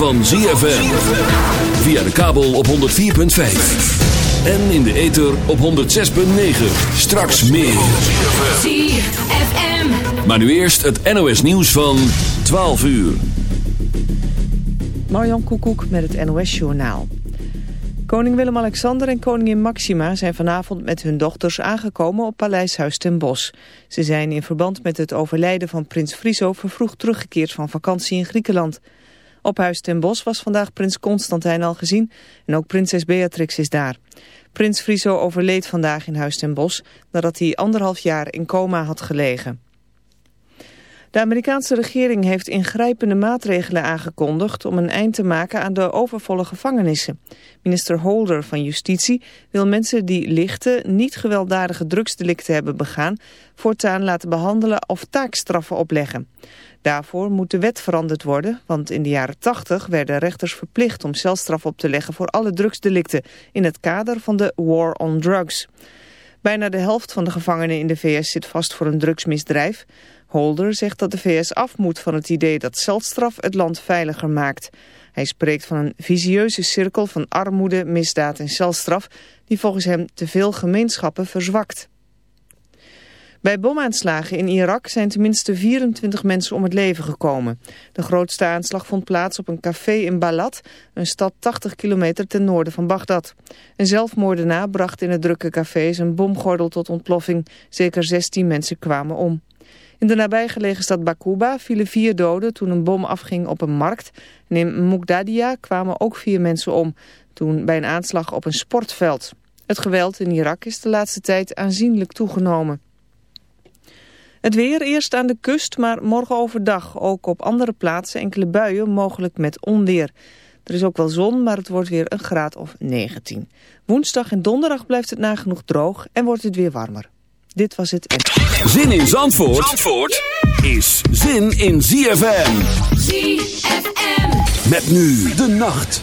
van ZFM. Via de kabel op 104.5. En in de ether op 106.9. Straks meer. ZFM. Maar nu eerst het NOS nieuws van 12 uur. Marjan Koekoek met het NOS Journaal. Koning Willem-Alexander en koningin Maxima zijn vanavond met hun dochters aangekomen op Paleishuis ten Bosch. Ze zijn in verband met het overlijden van prins Friso vervroegd teruggekeerd van vakantie in Griekenland. Op Huis ten Bosch was vandaag prins Constantijn al gezien en ook prinses Beatrix is daar. Prins Friso overleed vandaag in Huis ten Bosch nadat hij anderhalf jaar in coma had gelegen. De Amerikaanse regering heeft ingrijpende maatregelen aangekondigd om een eind te maken aan de overvolle gevangenissen. Minister Holder van Justitie wil mensen die lichte, niet gewelddadige drugsdelicten hebben begaan, voortaan laten behandelen of taakstraffen opleggen. Daarvoor moet de wet veranderd worden, want in de jaren 80 werden rechters verplicht om celstraf op te leggen voor alle drugsdelicten in het kader van de War on Drugs. Bijna de helft van de gevangenen in de VS zit vast voor een drugsmisdrijf. Holder zegt dat de VS af moet van het idee dat celstraf het land veiliger maakt. Hij spreekt van een visieuze cirkel van armoede, misdaad en celstraf... die volgens hem te veel gemeenschappen verzwakt. Bij bomaanslagen in Irak zijn tenminste 24 mensen om het leven gekomen. De grootste aanslag vond plaats op een café in Balad, een stad 80 kilometer ten noorden van Bagdad. Een zelfmoordenaar bracht in het drukke café zijn bomgordel tot ontploffing. Zeker 16 mensen kwamen om. In de nabijgelegen stad Bakuba vielen vier doden toen een bom afging op een markt. En in Mugdadia kwamen ook vier mensen om, toen bij een aanslag op een sportveld. Het geweld in Irak is de laatste tijd aanzienlijk toegenomen. Het weer eerst aan de kust, maar morgen overdag ook op andere plaatsen enkele buien, mogelijk met onweer. Er is ook wel zon, maar het wordt weer een graad of 19. Woensdag en donderdag blijft het nagenoeg droog en wordt het weer warmer. Dit was het. Zin in Zandvoort, Zandvoort is zin in ZFM. ZFM. Met nu de nacht.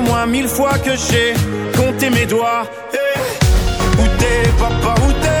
mille fois que j'ai compté mes doigts. Hey. Où t'es, papa, où t'es?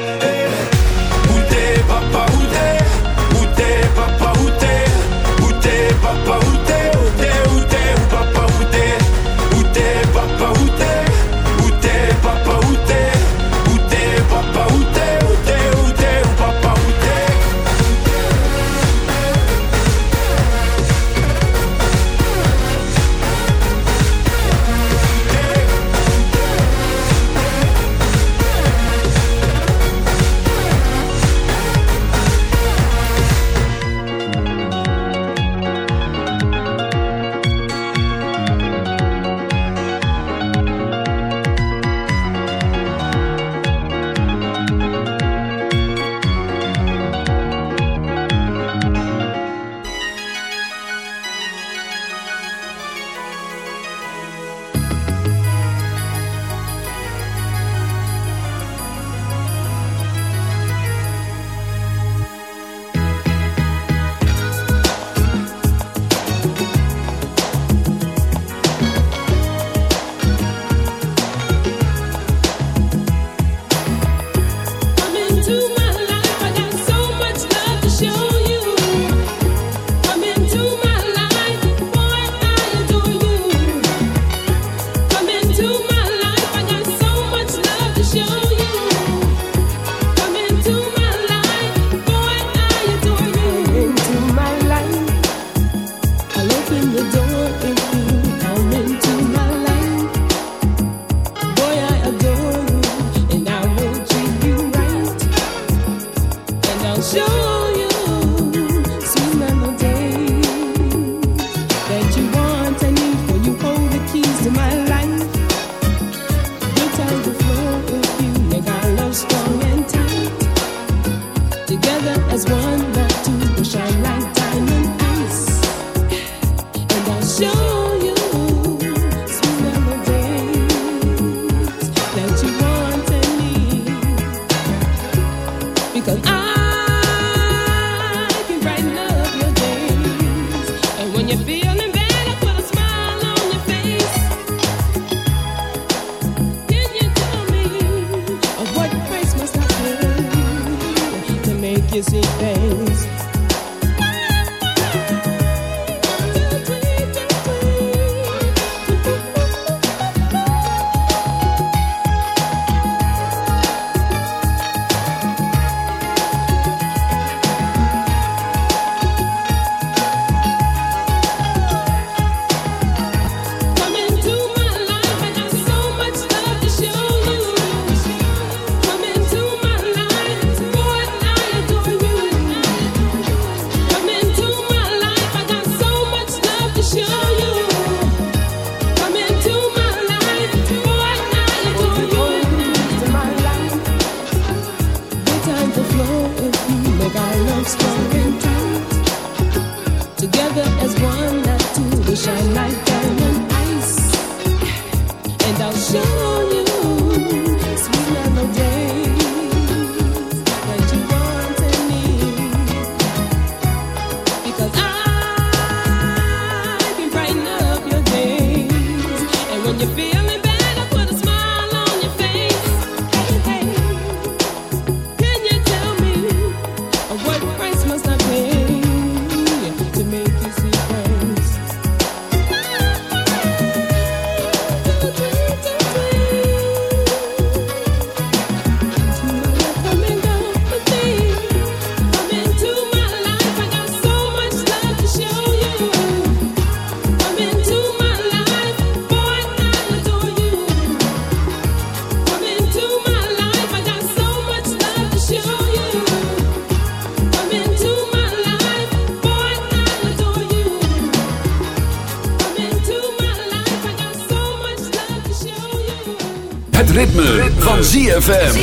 ZFM.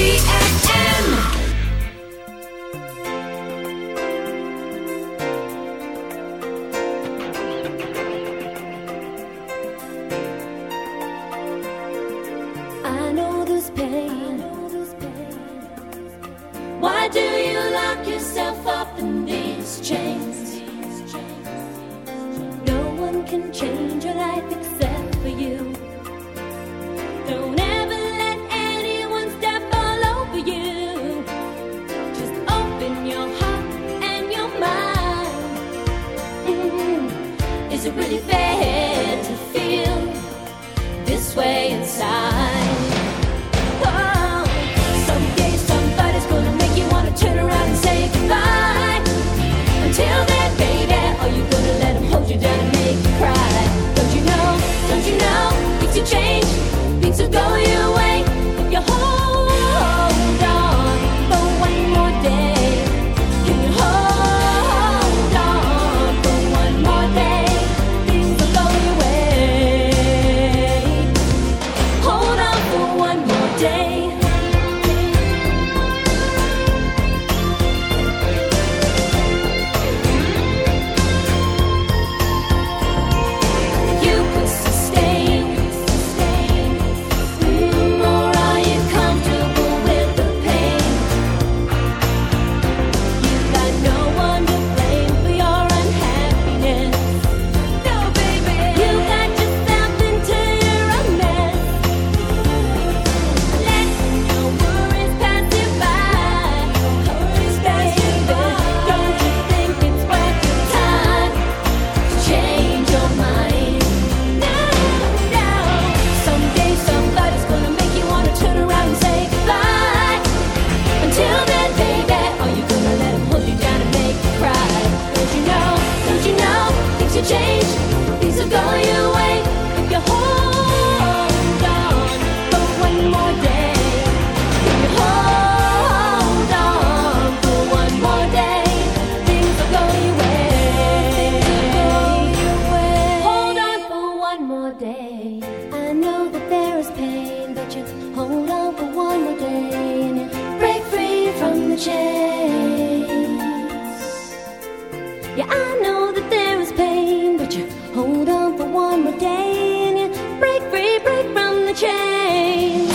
again. You break free, break from the chain.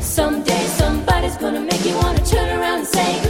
Someday somebody's gonna make you wanna turn around and say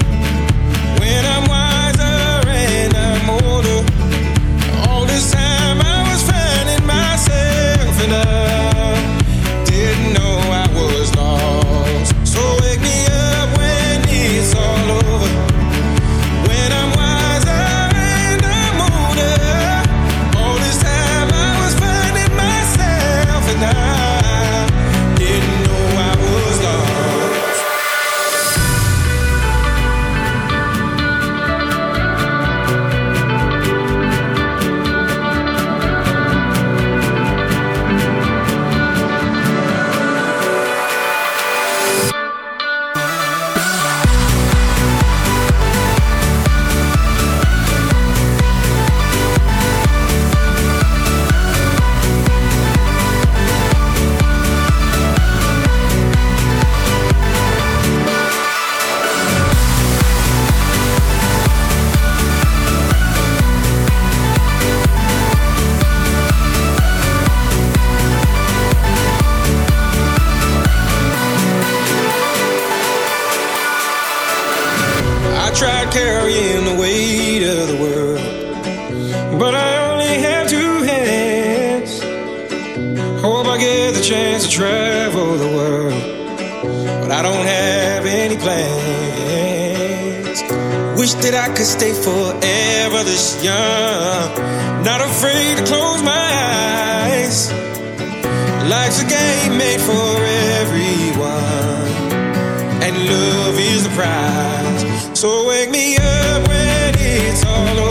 love is the prize. So wake me up when it's all over.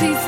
It's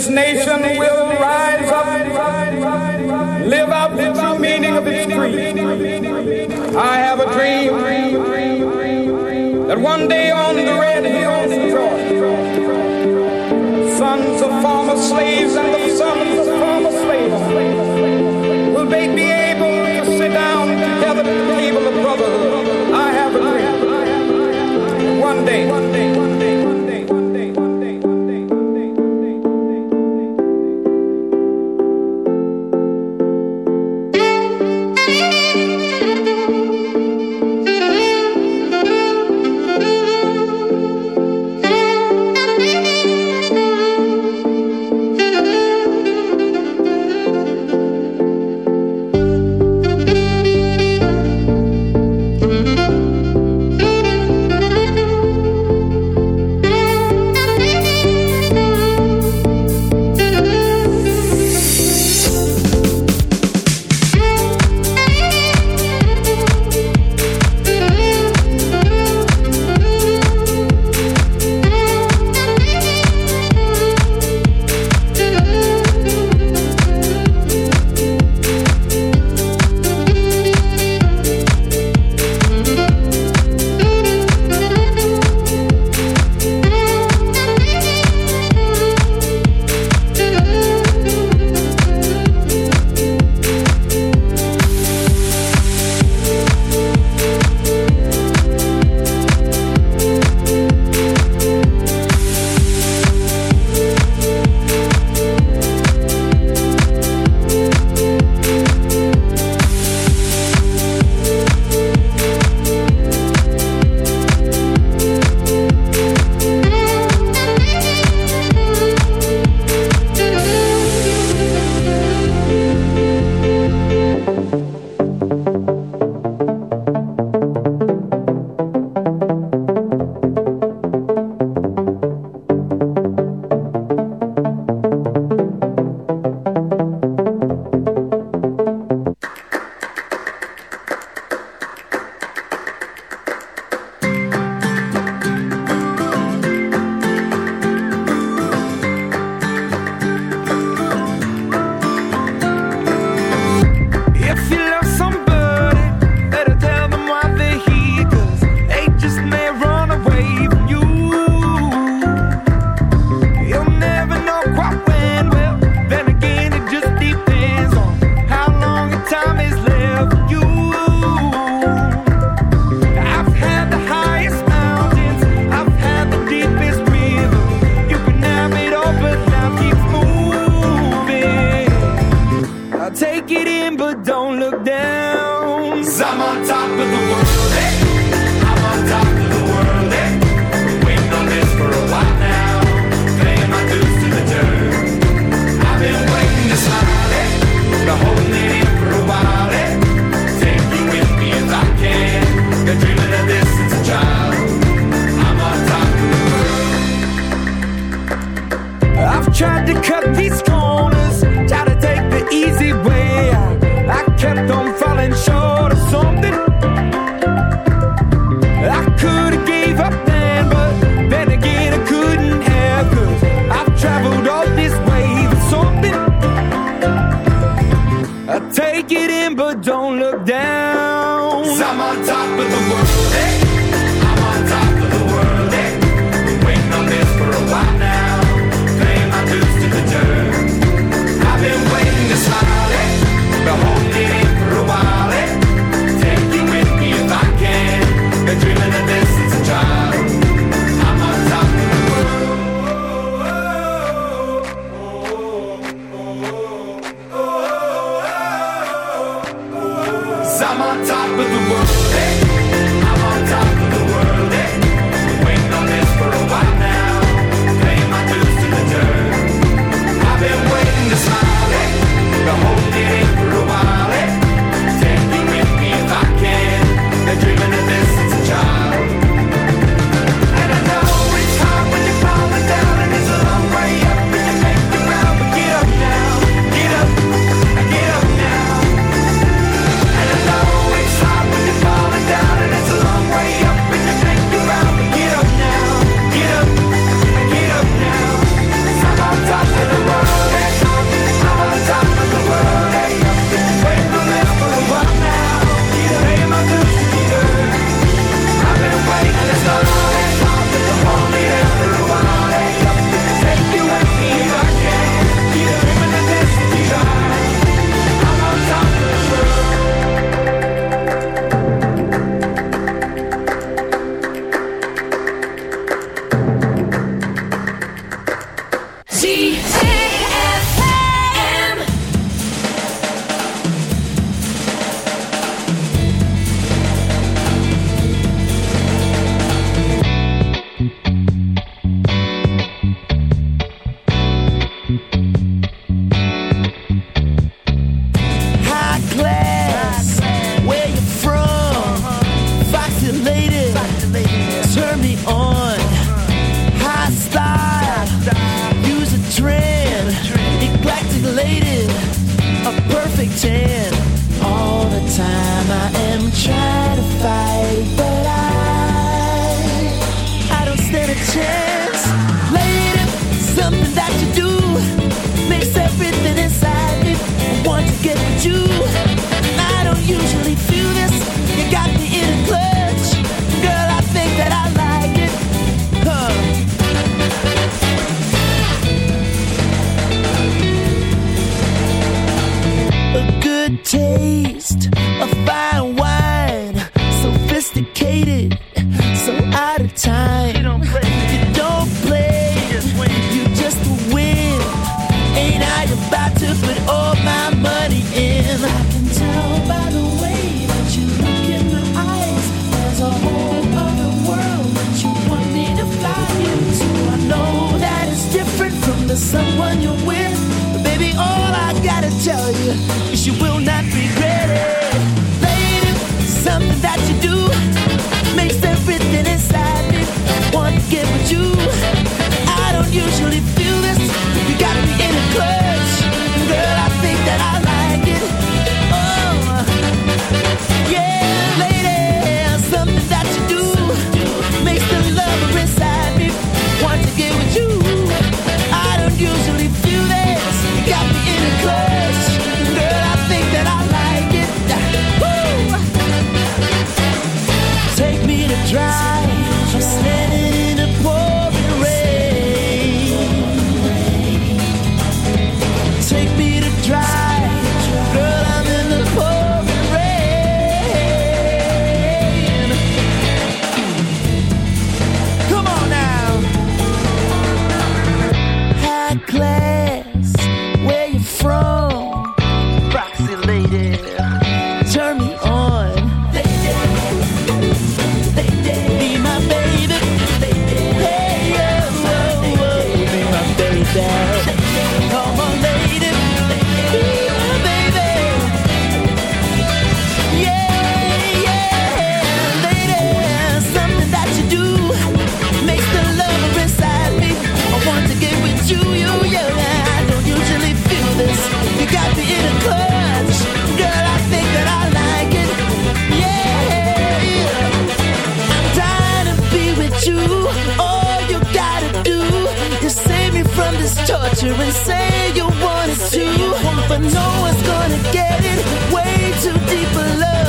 This nation. Top of the world, hey. torture and say you want it too, but no one's gonna get it. Way too deep for love.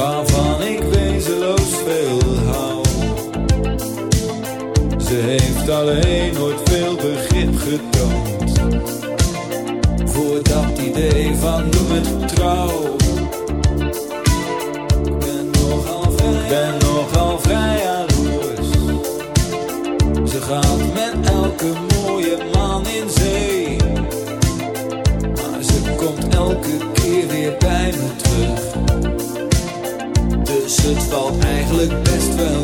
waarvan ik wezenloos veel hou. Ze heeft alleen nooit veel begrip getoond voor dat idee van noem het trouw. valt eigenlijk best wel